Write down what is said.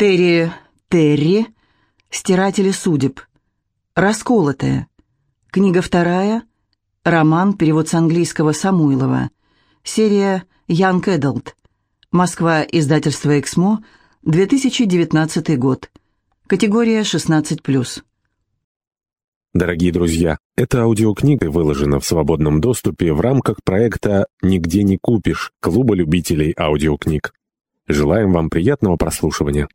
Терри Терри, «Стиратели судеб», «Расколотая», книга вторая, роман, перевод с английского Самуилова, серия Young Adult Москва, издательство «Эксмо», 2019 год, категория 16+. Дорогие друзья, эта аудиокнига выложена в свободном доступе в рамках проекта «Нигде не купишь» Клуба любителей аудиокниг. Желаем вам приятного прослушивания.